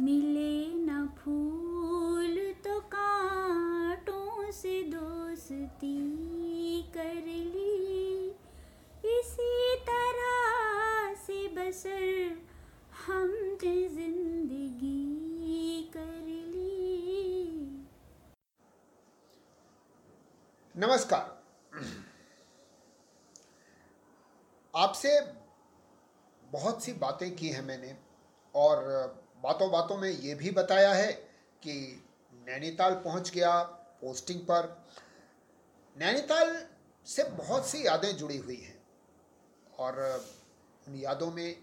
मिले न फूल तो कांटों से दोस्ती कर ली। इसी तरह से बसर हमने ज़िंदगी कर ली। नमस्कार। आपसे बहुत सी बातें की हैं मैंने और बातों बातों में ये भी बताया है कि नैनीताल पहुँच गया पोस्टिंग पर। नैनीताल से बहुत सी यादें जुड़ी हुई हैं और उन यादों में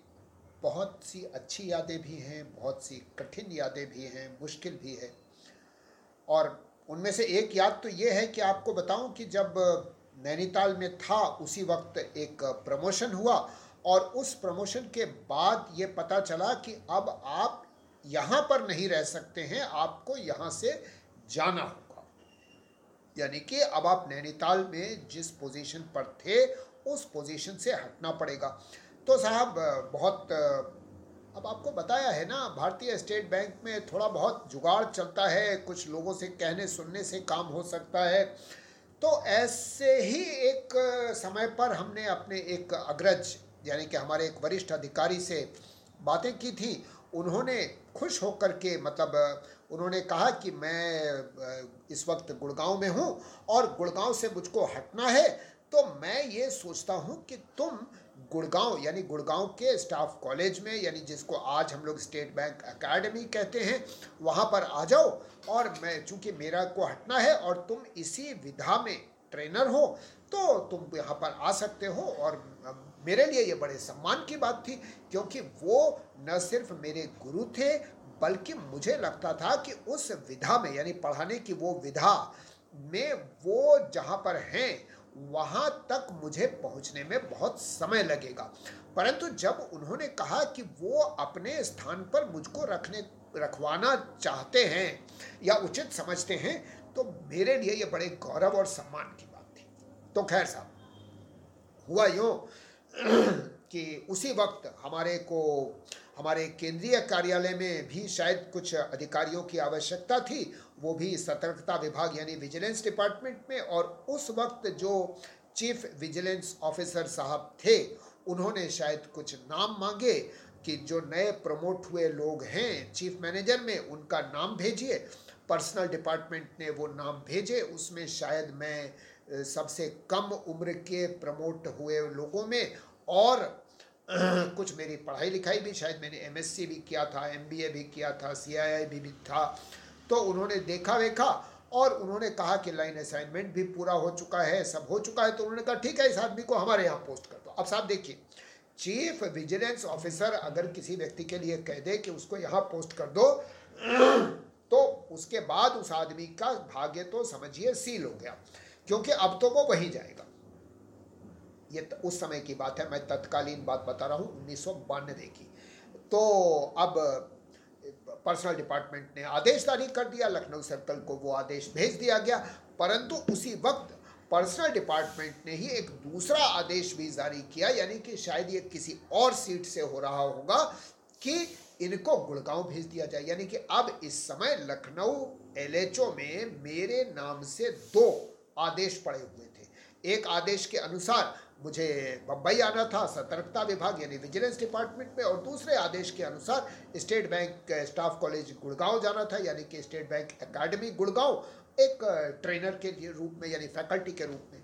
बहुत सी अच्छी यादें भी हैं, बहुत सी कठिन यादें भी हैं, मुश्किल भी है। और उनमें से एक याद तो ये है कि आपको बताऊँ कि जब नैनीताल में था, उसी वक्त एक प्रमोशन हुआ और उस प्रमोशन के बाद ये पता चला कि अब आप यहाँ पर नहीं रह सकते हैं, आपको यहाँ से जाना होगा। यानी कि अब आप नैनीताल में जिस पोजीशन पर थे, उस पोजीशन से हटना पड़ेगा। तो साहब, बहुत, अब आपको बताया है ना, भारतीय स्टेट बैंक में थोड़ा बहुत जुगाड़ चलता है, कुछ लोगों से कहने सुनने से काम हो सकता है। तो ऐसे ही एक समय पर हमने अपने एक अग्रज, यानी कि हमारे एक वरिष्ठ अधिकारी से बातें की थी। उन्होंने खुश होकर के मतलब उन्होंने कहा कि मैं इस वक्त गुड़गांव में हूँ और गुड़गांव से मुझको हटना है। तो मैं ये सोचता हूँ कि तुम गुड़गांव, यानी गुड़गांव के स्टाफ कॉलेज में, यानी जिसको आज हम लोग स्टेट बैंक एकेडमी कहते हैं, वहाँ पर आ जाओ और मैं, चूँकि मेरा को हटना है और तुम इसी विधा में ट्रेनर हो तो तुम यहाँ पर आ सकते हो और मेरे लिए ये बड़े सम्मान की बात थी, क्योंकि वो न सिर्फ़ मेरे गुरु थे, बल्कि मुझे लगता था कि उस विधा में, यानी पढ़ाने की वो विधा में वो जहाँ पर हैं, वहाँ तक मुझे पहुँचने में बहुत समय लगेगा। परंतु जब उन्होंने कहा कि वो अपने स्थान पर मुझको रखने, रखवाना चाहते हैं या उचित समझते हैं तो मेरे लिए ये बड़े गौरव और सम्मान की बात थी। तो खैर साहब, हुआ यूँ कि उसी वक्त हमारे को हमारे केंद्रीय कार्यालय में भी शायद कुछ अधिकारियों की आवश्यकता थी, वो भी सतर्कता विभाग यानी विजिलेंस डिपार्टमेंट में और उस वक्त जो चीफ विजिलेंस ऑफिसर साहब थे, उन्होंने शायद कुछ नाम मांगे कि जो नए प्रमोट हुए लोग हैं चीफ मैनेजर में, उनका नाम भेजिए, पर्सनल डिपार्टमेंट ने वो नाम भेजे, उसमें शायद मैं सबसे कम उम्र के प्रमोट हुए लोगों में और कुछ मेरी पढ़ाई लिखाई भी शायद मैंने एमएससी भी किया था एमबीए भी किया था सीआईआई भी, भी था। तो उन्होंने देखा वेखा और उन्होंने कहा कि लाइन असाइनमेंट भी पूरा हो चुका है सब हो चुका है। तो उन्होंने कहा ठीक है इस आदमी को हमारे यहाँ पोस्ट कर दो। अब साहब देखिए चीफ विजिलेंस ऑफिसर अगर किसी व्यक्ति के लिए कह दे कि उसको यहाँ पोस्ट कर दो तो उसके बाद उस आदमी का भाग्य तो समझिए सील हो गया क्योंकि अब तो वो वहीं जाएगा। ये उस समय की बात है, मैं तत्कालीन बात बता रहा हूँ, उन्नीस की। तो अब, पर्सनल डिपार्टमेंट ने आदेश जारी कर दिया, लखनऊ सर्कल को वो आदेश भेज दिया गया, परंतु उसी वक्त पर्सनल डिपार्टमेंट ने ही एक दूसरा आदेश भी जारी किया, यानी कि शायद ये किसी और सीट से हो रहा होगा कि इनको गुड़गांव भेज दिया जाए। यानी कि अब इस समय लखनऊ एलएचओ में मेरे नाम से दो आदेश पड़े हुए थे। एक आदेश के अनुसार मुझे बम्बई आना था, सतर्कता विभाग यानी विजिलेंस डिपार्टमेंट में और दूसरे आदेश के अनुसार state bank staff college Gurgaon जाना था, यानी कि स्टेट बैंक एकेडमी गुड़गांव एक ट्रेनर के रूप में यानी फैकल्टी के रूप में।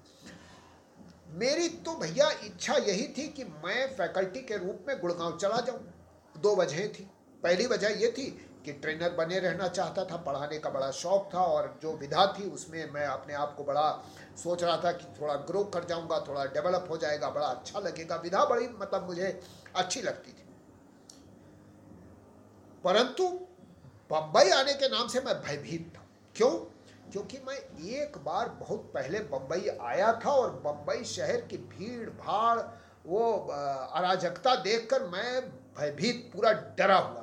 मेरी तो भैया इच्छा यही थी कि मैं फैकल्टी के रूप में गुड़गांव चला जाऊँ। दो वजहें थी। पहली वजह यह थी कि ट्रेनर बने रहना चाहता था, पढ़ाने का बड़ा शौक था और जो विधा थी उसमें मैं अपने आप को बड़ा सोच रहा था कि थोड़ा ग्रो कर जाऊँगा, थोड़ा डेवलप हो जाएगा, बड़ा अच्छा लगेगा। विधा बड़ी मतलब मुझे अच्छी लगती थी। परंतु बम्बई आने के नाम से मैं भयभीत था। क्यों? क्योंकि मैं एक बार बहुत पहले बम्बई आया था और बम्बई शहर की भीड़ भाड़ वो अराजकता देखकर मैं भयभीत, पूरा डरा हुआ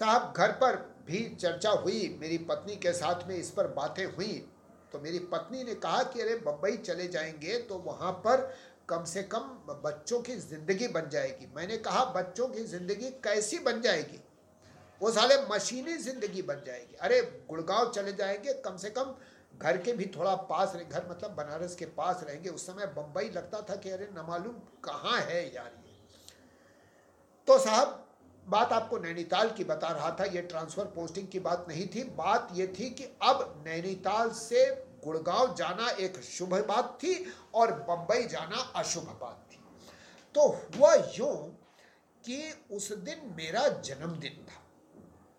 साहब, घर पर भी चर्चा हुई, मेरी पत्नी के साथ में इस पर बातें हुई। तो मेरी पत्नी ने कहा कि अरे बम्बई चले जाएँगे तो वहाँ पर कम से कम बच्चों की ज़िंदगी बन जाएगी। मैंने कहा, बच्चों की ज़िंदगी कैसी बन जाएगी? वो साले, मशीनी ज़िंदगी बन जाएगी। अरे, गुड़गांव चले जाएँगे, कम से कम घर के भी थोड़ा पास रहे, घर मतलब बनारस के पास रहेंगे। उस समय बम्बई लगता था कि अरे, न मालूम कहाँ है यार ये। तो साहब बात आपको नैनीताल की बता रहा था, ये ट्रांसफ़र पोस्टिंग की बात नहीं थी। बात ये थी कि अब नैनीताल से गुड़गांव जाना एक शुभ बात थी और बंबई जाना अशुभ बात थी। तो हुआ यूँ कि उस दिन मेरा जन्मदिन था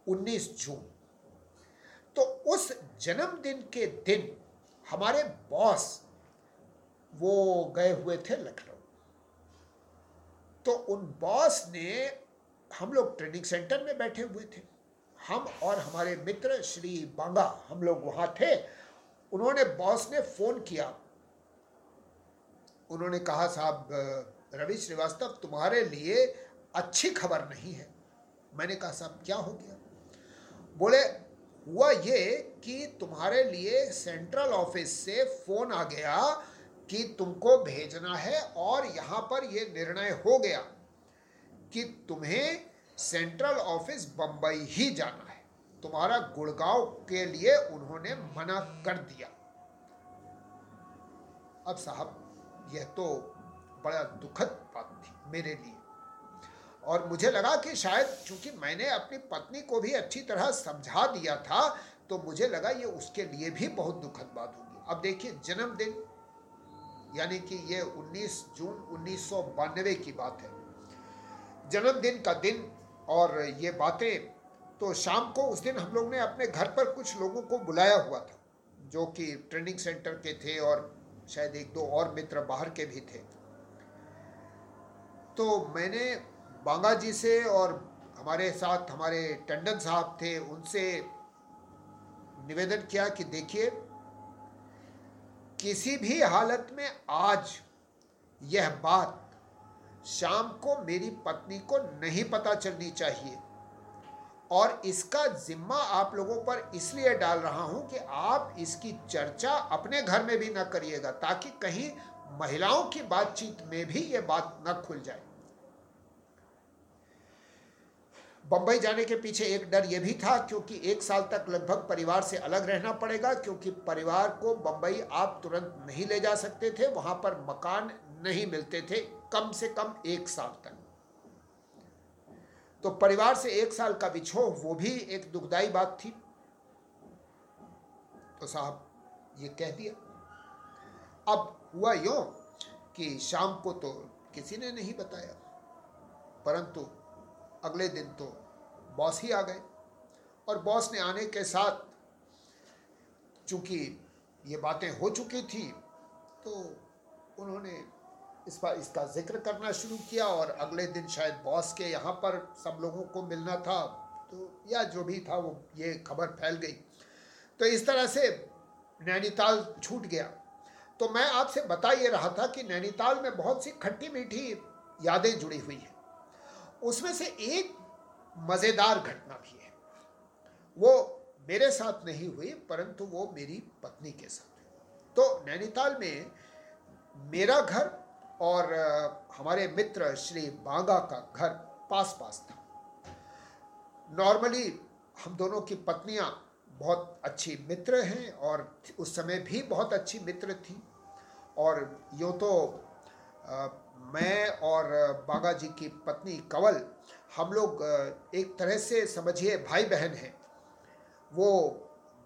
19 जून। तो उस जन्मदिन के दिन हमारे बॉस वो गए हुए थे लखनऊ। तो उन बॉस ने हम लोग ट्रेनिंग सेंटर में बैठे हुए थे। हम और हमारे मित्र श्री बांगा, हम लोग वहाँ थे। उन्होंने बॉस ने फ़ोन किया। उन्होंने कहा, साहब, रवि श्रीवास्तव, तुम्हारे लिए अच्छी खबर नहीं है। मैंने कहा, साहब, क्या हो गया? बोले, हुआ ये कि तुम्हारे लिए सेंट्रल ऑफ़िस से फ़ोन आ गया कि तुमको भेजना है और यहाँ पर यह निर्णय हो गया। कि तुम्हें सेंट्रल ऑफ़िस बंबई ही जाना है। तुम्हारा गुड़गांव के लिए उन्होंने मना कर दिया। अब साहब, यह तो बड़ा दुखद बात थी मेरे लिए। और मुझे लगा कि शायद चूँकि मैंने अपनी पत्नी को भी अच्छी तरह समझा दिया था तो मुझे लगा ये उसके लिए भी बहुत दुखद बात होगी। अब देखिए, जन्मदिन, यानी कि ये 19 जून उन्नीस सौ बानवे की बात है। जन्मदिन का दिन और ये बातें तो शाम को उस दिन हम लोग ने अपने घर पर कुछ लोगों को बुलाया हुआ था, जो कि ट्रेनिंग सेंटर के थे और शायद एक दो और मित्र बाहर के भी थे। तो मैंने बांगा जी से और हमारे साथ हमारे टंडन साहब थे, उनसे निवेदन किया कि देखिए, किसी भी हालत में आज यह बात शाम को मेरी पत्नी को नहीं पता चलनी चाहिए। और इसका जिम्मा आप लोगों पर इसलिए डाल रहा हूँ कि आप इसकी चर्चा अपने घर में भी ना करिएगा, ताकि कहीं महिलाओं की बातचीत में भी ये बात न खुल जाए। बंबई जाने के पीछे एक डर यह भी था, क्योंकि एक साल तक लगभग परिवार से अलग रहना पड़ेगा, क्योंकि परिवार को बंबई आप तुरंत नहीं ले जा सकते थे, वहाँ पर मकान नहीं मिलते थे। कम से कम एक साल तक। तो परिवार से एक साल का बिछोह वो भी एक दुखदाई बात थी। तो साहब ये कह दिया। अब हुआ यो कि शाम को तो किसी ने नहीं बताया, परंतु अगले दिन तो बॉस ही आ गए। और बॉस ने आने के साथ चूँकि ये बातें हो चुकी थी तो उन्होंने इस पर इसका ज़िक्र करना शुरू किया और अगले दिन शायद बॉस के यहाँ पर सब लोगों को मिलना था। तो या जो भी था वो, ये खबर फैल गई। तो इस तरह से नैनीताल छूट गया। तो मैं आपसे बता ये रहा था कि नैनीताल में बहुत सी खट्टी मीठी यादें जुड़ी हुई हैं। उसमें से एक मज़ेदार घटना भी है। वो मेरे साथ नहीं हुई, परंतु वो मेरी पत्नी के साथ तो नैनीताल में मेरा घर और हमारे मित्र श्री बांगा का घर पास पास था। नॉर्मली हम दोनों की पत्नियाँ बहुत अच्छी मित्र हैं और उस समय भी बहुत अच्छी मित्र थी। और यूँ तो आ, मैं और बागा जी की पत्नी कंवल हम लोग एक तरह से समझिए भाई बहन हैं। वो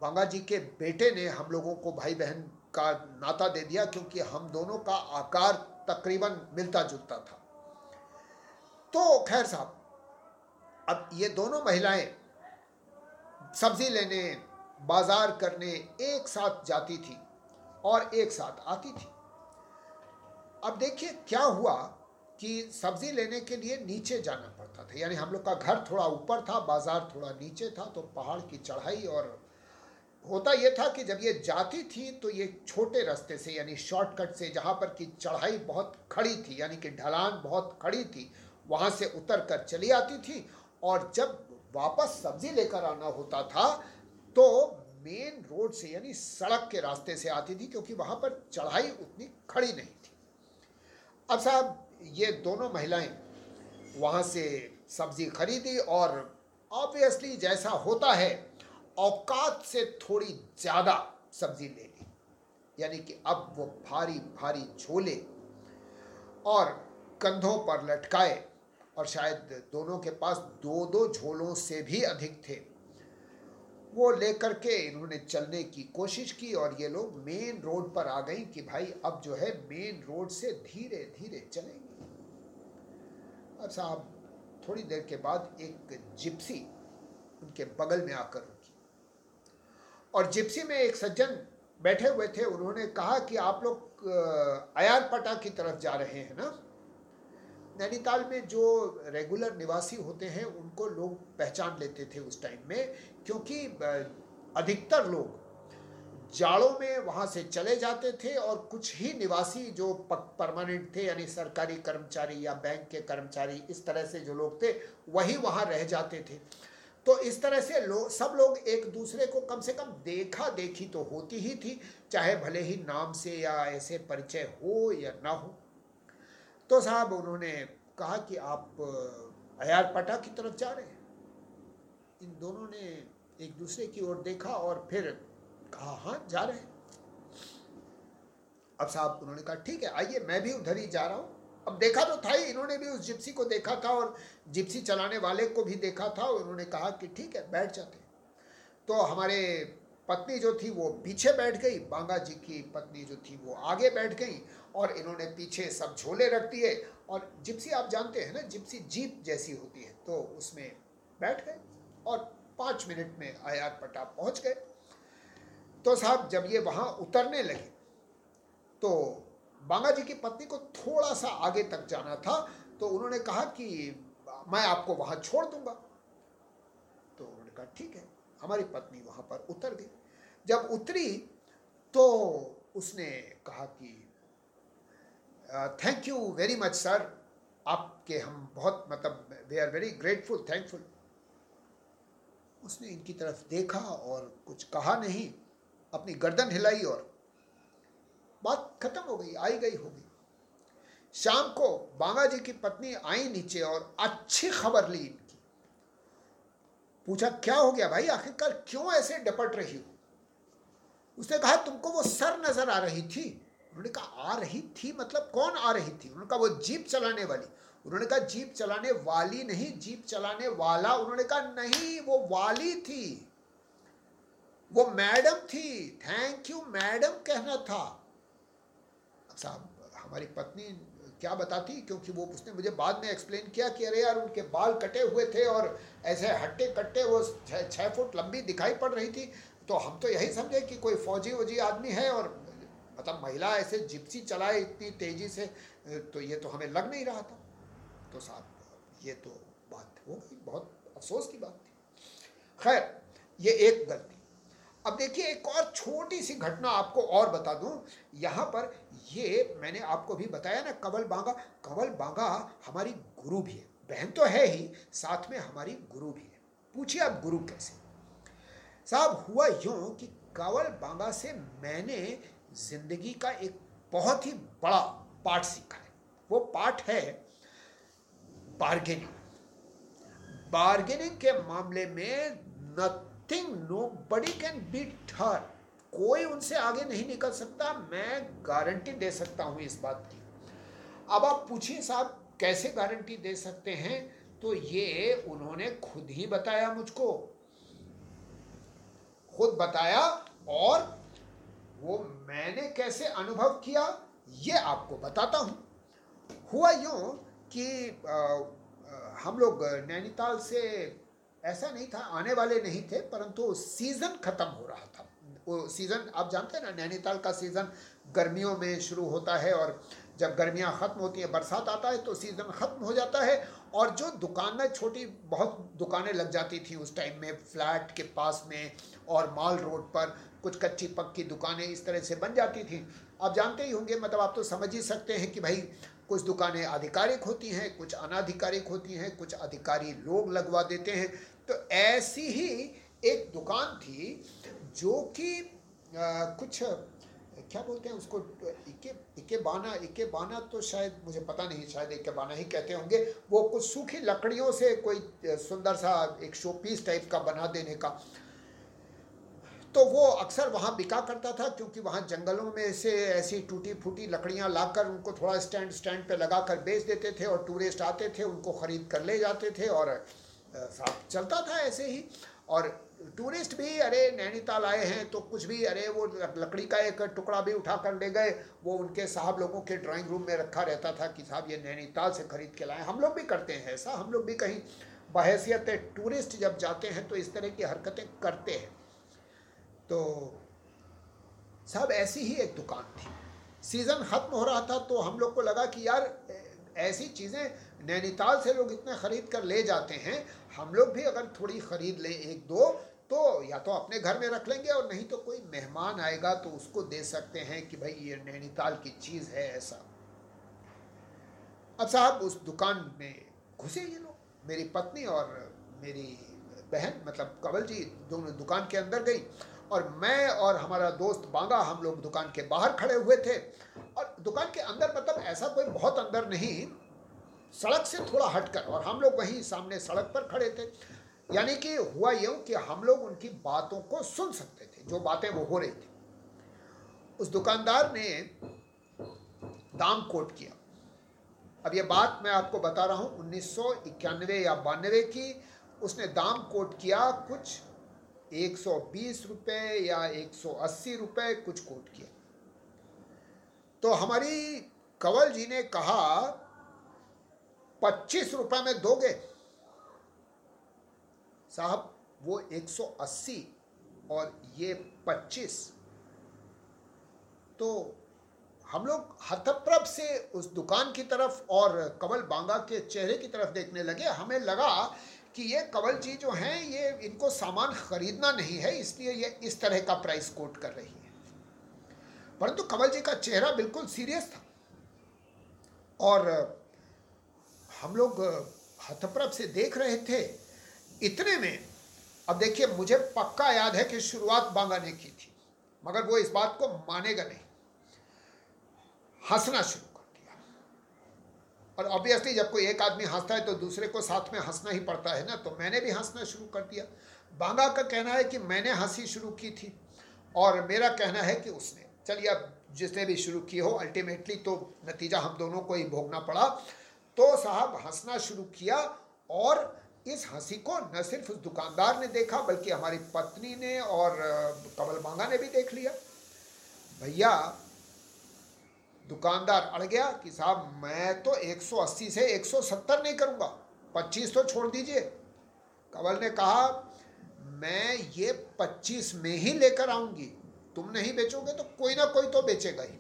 बांगा जी के बेटे ने हम लोगों को भाई बहन का नाता दे दिया क्योंकि हम दोनों का आकार तकरीबन मिलता जुलता था। तो खैर साहब, अब ये दोनों महिलाएँ सब्ज़ी लेने, बाज़ार करने एक साथ जाती थी और एक साथ आती थी। अब देखिए क्या हुआ कि सब्ज़ी लेने के लिए नीचे जाना पड़ता था। यानी हम लोग का घर थोड़ा ऊपर था, बाज़ार थोड़ा नीचे था तो पहाड़ की चढ़ाई और होता यह था कि जब ये जाती थी तो ये छोटे रास्ते से, यानी शॉर्टकट से, जहाँ पर कि चढ़ाई बहुत खड़ी थी, यानी कि ढलान बहुत खड़ी थी, वहाँ से उतर कर चली आती थी। और जब वापस सब्ज़ी लेकर आना होता था तो मेन रोड से, यानी सड़क के रास्ते से आती थी, क्योंकि वहाँ पर चढ़ाई उतनी खड़ी नहीं थी। अब साहब, ये दोनों महिलाएँ वहाँ से सब्ज़ी खरीदी और ऑब्वियसली जैसा होता है औकात से थोड़ी ज़्यादा सब्ज़ी ले ली। यानी कि अब वो भारी भारी झोले और कंधों पर लटकाए और शायद दोनों के पास दो दो झोलों से भी अधिक थे। वो लेकर के इन्होंने चलने की कोशिश की और ये लोग मेन रोड पर आ गई कि भाई अब जो है मेन रोड से धीरे धीरे चलेंगे। अब साहब, थोड़ी देर के बाद एक जिप्सी उनके बगल में आकर और जिप्सी में एक सज्जन बैठे हुए थे, उन्होंने कहा कि आप लोग अयारपटा की तरफ़ जा रहे हैं ना? नैनीताल में जो रेगुलर निवासी होते हैं, उनको लोग पहचान लेते थे उस टाइम में, क्योंकि अधिकतर लोग जाड़ों में वहाँ से चले जाते थे और कुछ ही निवासी जो परमानेंट थे, यानी सरकारी कर्मचारी या बैंक के कर्मचारी, इस तरह से जो लोग थे, वही वहाँ रह जाते थे। तो इस तरह से लोग सब लोग एक दूसरे को कम से कम देखा देखी तो होती ही थी, चाहे भले ही नाम से या ऐसे परिचय हो या ना हो। तो साहब उन्होंने कहा कि आप अयार पटा की तरफ़ जा रहे हैं। इन दोनों ने एक दूसरे की ओर देखा और फिर कहा हाँ जा रहे हैं। अब साहब उन्होंने कहा, ठीक है, आइए, मैं भी उधर ही जा रहा हूँ। अब देखा तो था ही, इन्होंने भी उस जिप्सी को देखा था और जिप्सी चलाने वाले को भी देखा था और उन्होंने कहा कि ठीक है, बैठ जाते तो हमारे पत्नी जो थी वो पीछे बैठ गई, बांगा जी की पत्नी जो थी वो आगे बैठ गई और इन्होंने पीछे सब झोले रख दिए और जिप्सी आप जानते हैं ना, जिप्सी जीप जैसी होती है तो उसमें बैठ गए और पाँच मिनट में आयात पटा पहुँच गए। तो साहब जब ये वहाँ उतरने लगे तो बांगा जी की पत्नी को थोड़ा सा आगे तक जाना था तो उन्होंने कहा कि, मैं आपको वहाँ छोड़ दूँगा। तो उन्होंने कहा, ठीक है। हमारी पत्नी वहाँ पर उतर गई। जब उतरी तो उसने कहा कि thank you very much sir आपके हम बहुत मतलब we are very grateful thankful उसने इनकी तरफ़ देखा और कुछ कहा नहीं, अपनी गर्दन हिलाई और बात खत्म हो गई, आई गई होगी। शाम को बांगा जी की पत्नी आई नीचे और अच्छी खबर ली इनकी। पूछा, क्या हो गया भाई? आखिरकार क्यों ऐसे डपट रही हो? उसने कहा, तुमको वो सर नज़र आ रही थी। उन्होंने कहा, आ रही थी? मतलब कौन आ रही थी? उन्होंने कहा, वो जीप चलाने वाली। उन्होंने कहा, जीप चलाने वाली नहीं, जीप चलाने वाला? उन्होंने कहा, नहीं, वो वाली थी। वो मैडम थी। थैंक यू मैडम कहना था। साहब हमारी पत्नी क्या बताती? क्योंकि वो, उसने मुझे बाद में एक्सप्लेन किया कि अरे यार, उनके बाल कटे हुए थे और ऐसे हट्टे कट्टे वो छः फुट लंबी दिखाई पड़ रही थी। तो हम तो यही समझे कि कोई फौजी वौजी आदमी है और मतलब महिला ऐसे जिप्सी चलाए इतनी तेज़ी से तो ये तो हमें लग नहीं रहा था। तो साहब, ये तो बात हो गई, बहुत अफसोस की बात थी। खैर, ये एक गलती। अब देखिए, एक और छोटी सी घटना आपको और बता दूँ। यहाँ पर ये मैंने आपको भी बताया ना कवल बांगा। कवल बांगा हमारी गुरु भी है। बहन तो है ही, साथ में हमारी गुरु भी है। पूछिए आप गुरु कैसे? साहब, हुआ यूँ कि कवल बांगा से मैंने ज़िंदगी का एक बहुत ही बड़ा पाठ सीखा है। वो पाठ है बार्गेनिंग बार्गेनिंग के मामले में nothing nobody can beat हर कोई उनसे आगे नहीं निकल सकता मैं गारंटी दे सकता हूँ इस बात की। अब आप पूछिए साहब कैसे गारंटी दे सकते हैं? तो ये उन्होंने खुद ही बताया मुझको। खुद बताया और वो मैंने कैसे अनुभव किया ये आपको बताता हूँ। हुआ यूँ कि आ, हम लोग नैनीताल से ऐसा नहीं था, आने वाले नहीं थे, परंतु सीज़न ख़त्म हो रहा था। वो सीज़न आप जानते हैं ना, नैनीताल का सीज़न गर्मियों में शुरू होता है और जब गर्मियाँ ख़त्म होती है, बरसात आता है तो सीज़न ख़त्म हो जाता है। और जो दुकानें, छोटी, बहुत दुकानें लग जाती थी उस टाइम में, फ्लैट के पास में और माल रोड पर, कुछ कच्ची पक्की दुकानें इस तरह से बन जाती थी। आप जानते ही होंगे मतलब आप तो समझ ही सकते हैं कि भाई, कुछ दुकानें आधिकारिक होती हैं, कुछ अनाधिकारिक होती हैं, कुछ अधिकारी लोग लगवा देते हैं। तो ऐसी ही एक दुकान थी जो कि कुछ, क्या बोलते हैं उसको, इके इके बाना इके बाना तो शायद मुझे पता नहीं, शायद इके बाना ही कहते होंगे। वो कुछ सूखी लकड़ियों से कोई सुंदर सा एक शो पीस टाइप का बना देने का। तो वो अक्सर वहाँ बिका करता था क्योंकि वहाँ जंगलों में से ऐसी टूटी फूटी लकड़ियाँ लाकर उनको थोड़ा स्टैंड स्टैंड पे लगा कर बेच देते थे और टूरिस्ट आते थे, उनको ख़रीद कर ले जाते थे और साथ चलता था ऐसे ही। और टूरिस्ट भी, अरे, नैनीताल आए हैं तो कुछ भी, अरे, वो लकड़ी का एक टुकड़ा भी उठा कर ले गए। वो उनके साहब लोगों के ड्राइंग रूम में रखा रहता था कि साहब, ये नैनीताल से खरीद के लाए। हम लोग भी करते हैं ऐसा। हम लोग भी कहीं बहसीत टूरिस्ट जब जाते हैं तो इस तरह की हरकतें करते हैं। तो साहब, ऐसी ही एक दुकान थी। सीज़न ख़त्म हो रहा था तो हम लोग को लगा कि यार ऐसी चीज़ें नैनीताल से लोग इतने ख़रीद कर ले जाते हैं, हम लोग भी अगर थोड़ी ख़रीद लें एक दो तो या तो अपने घर में रख लेंगे और नहीं तो कोई मेहमान आएगा तो उसको दे सकते हैं कि भाई ये नैनीताल की चीज़ है ऐसा। अब साहब, उस दुकान में घुसे ये लोग, मेरी पत्नी और मेरी बहन मतलब कवल जी, दोनों दुकान के अंदर गई और मैं और हमारा दोस्त बांगा, हम लोग दुकान के बाहर खड़े हुए थे। और दुकान के अंदर मतलब ऐसा कोई बहुत अंदर नहीं सड़क से थोड़ा हटकर, और हम लोग वहीं सामने सड़क पर खड़े थे। यानी कि हुआ यूँ कि हम लोग उनकी बातों को सुन सकते थे, जो बातें वो हो रही थी। उस दुकानदार ने दाम कोट किया। अब ये बात मैं आपको बता रहा हूँ, उन्नीस या बानवे की, उसने दाम कोट किया कुछ 120 रुपए या 180 रुपए कुछ कोट किया। तो हमारी कंवल जी ने कहा पच्चीस रुपए में दोगे। साहब, वो 180 और ये 25 तो हम लोग हथप्रभ से उस दुकान की तरफ़ और कवल बांगा के चेहरे की तरफ़ देखने लगे। हमें लगा कि ये कवल जी जो हैं, ये इनको सामान खरीदना नहीं है, इसलिए ये इस तरह का प्राइस कोट कर रही है। परंतु कवल जी का चेहरा बिल्कुल सीरियस था। और हम लोग हथप्रभ से देख रहे थे। इतने में, अब देखिए, मुझे पक्का याद है कि शुरुआत बांगा ने की थी, मगर वो इस बात को मानेगा नहीं। हंसना शुरू कर दिया। और ऑब्वियसली जब कोई एक आदमी हंसता है तो दूसरे को साथ में हंसना ही पड़ता है ना तो मैंने भी हंसना शुरू कर दिया। बांगा का कहना है कि मैंने हँसी शुरू की थी, और मेरा कहना है कि उसने, चलिए अब जिसने भी शुरू की हो अल्टीमेटली तो नतीजा हम दोनों को ही भोगना पड़ा। तो साहब हंसना शुरू किया और इस हँसी को न सिर्फ़ उस दुकानदार ने देखा, बल्कि हमारी पत्नी ने और कमल मांगा ने भी देख लिया। भैया, दुकानदार अड़ गया कि साहब मैं तो 180 से 170 नहीं करूँगा 25 तो छोड़ दीजिए। कमल ने कहा, मैं ये 25 में ही लेकर आऊँगी, तुम नहीं बेचोगे तो कोई ना कोई तो बेचेगा ही।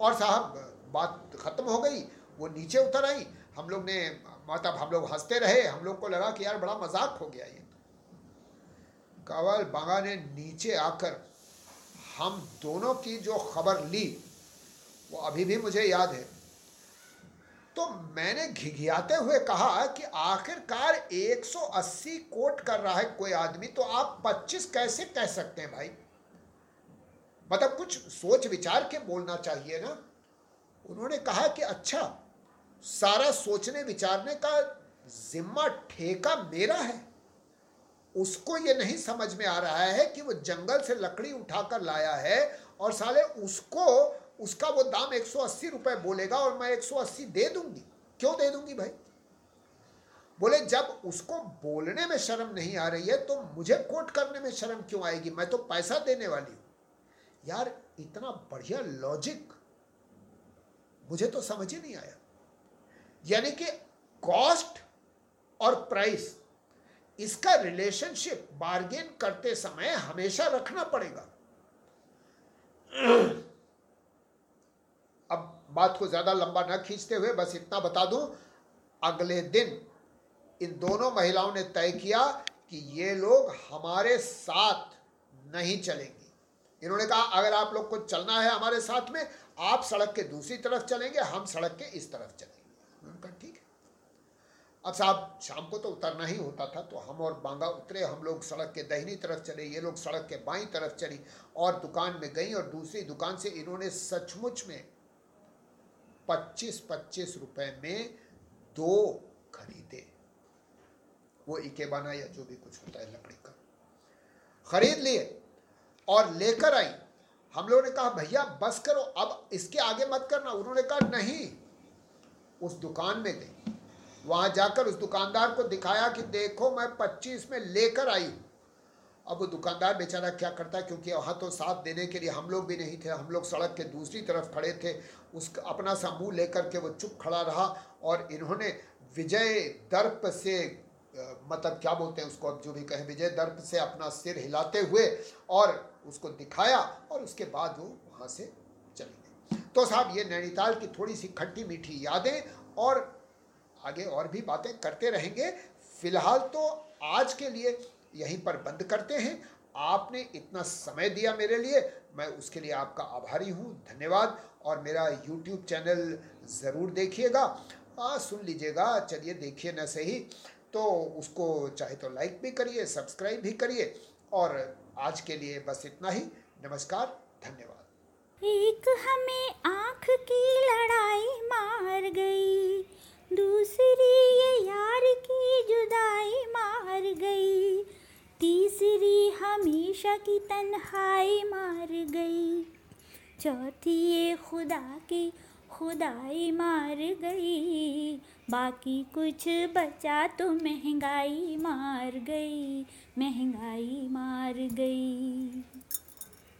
और साहब, बात खत्म हो गई वो नीचे उतर आई। हम लोग ने मतलब हम लोग हँसते रहे। हम लोग को लगा कि यार बड़ा मज़ाक हो गया ये। कंवल बांगा ने नीचे आकर हम दोनों की जो खबर ली, वो अभी भी मुझे याद है। तो मैंने घिघियाते हुए कहा कि आखिरकार 180 कोट कर रहा है कोई आदमी तो आप 25 कैसे कह सकते हैं भाई? मतलब कुछ सोच विचार के बोलना चाहिए ना? उन्होंने कहा कि अच्छा सारा सोचने विचारने का जिम्मा ठेका मेरा है। उसको ये नहीं समझ में आ रहा है कि वो जंगल से लकड़ी उठाकर लाया है और साले उसको, उसका वो दाम 180 रुपए बोलेगा और मैं 180 दे दूँगी। क्यों दे दूँगी भाई? बोले, जब उसको बोलने में शर्म नहीं आ रही है तो मुझे कोट करने में शर्म क्यों आएगी? मैं तो पैसा देने वाली हूँ। यार, इतना बढ़िया लॉजिक मुझे तो समझ ही नहीं आया। यानी कि कॉस्ट और प्राइस, इसका रिलेशनशिप बार्गेन करते समय हमेशा रखना पड़ेगा। अब बात को ज़्यादा लंबा ना खींचते हुए बस इतना बता दूँ, अगले दिन इन दोनों महिलाओं ने तय किया कि ये लोग हमारे साथ नहीं चलेंगी। इन्होंने कहा, अगर आप लोग को चलना है हमारे साथ में, आप सड़क के दूसरी तरफ़ चलेंगे, हम सड़क के इस तरफ़ चलेंगे। कहा ठीक है? अब साहब, शाम को तो उतरना ही होता था तो हम और बांगा उतरे, हम लोग सड़क के दहिनी तरफ़ चले, ये लोग सड़क के बाई तरफ़ चली, और दुकान में गई, और दूसरी दुकान से इन्होंने सचमुच में पच्चीस पच्चीस रुपए में दो खरीदे। वो इकेबाना या जो भी कुछ होता है, लकड़ी का। खरीद लिए और लेकर आई। हम लोगों ने कहा, भैया, बस करो, अब इसके आगे मत करना। उन्होंने कहा, नहीं उस दुकान में गई। वहाँ जाकर उस दुकानदार को दिखाया कि देखो, मैं पच्चीस में लेकर आई हूँ। अब वो दुकानदार बेचारा क्या करता है? क्योंकि वहाँ तो साथ देने के लिए हम लोग भी नहीं थे। हम लोग सड़क के दूसरी तरफ़ खड़े थे। उस अपना सा मुँह लेकर के वो चुप खड़ा रहा और इन्होंने विजय दर्प से मतलब क्या बोलते हैं उसको, अब जो भी कहें, विजय दर्प से अपना सिर हिलाते हुए और उसको दिखाया और उसके बाद वो वहाँ से तो साहब, ये नैनीताल की थोड़ी सी खट्टी मीठी यादें और आगे और भी बातें करते रहेंगे। फ़िलहाल तो आज के लिए यहीं पर बंद करते हैं। आपने इतना समय दिया मेरे लिए, मैं उसके लिए आपका आभारी हूँ। धन्यवाद। और मेरा यूट्यूब चैनल ज़रूर देखिएगा। सुन लीजिएगा, चलिए देखिए न सही। तो उसको चाहे तो लाइक भी करिए सब्सक्राइब भी करिए। और आज के लिए बस इतना ही। नमस्कार, धन्यवाद। एक हमें आँख की लड़ाई मार गई, दूसरी ये यार की जुदाई मार गई, तीसरी हमेशा की तन्हाई मार गई, चौथी ये खुदा की खुदाई मार गई, बाकी कुछ बचा तो महँगाई मार गई, महँगाई मार गई।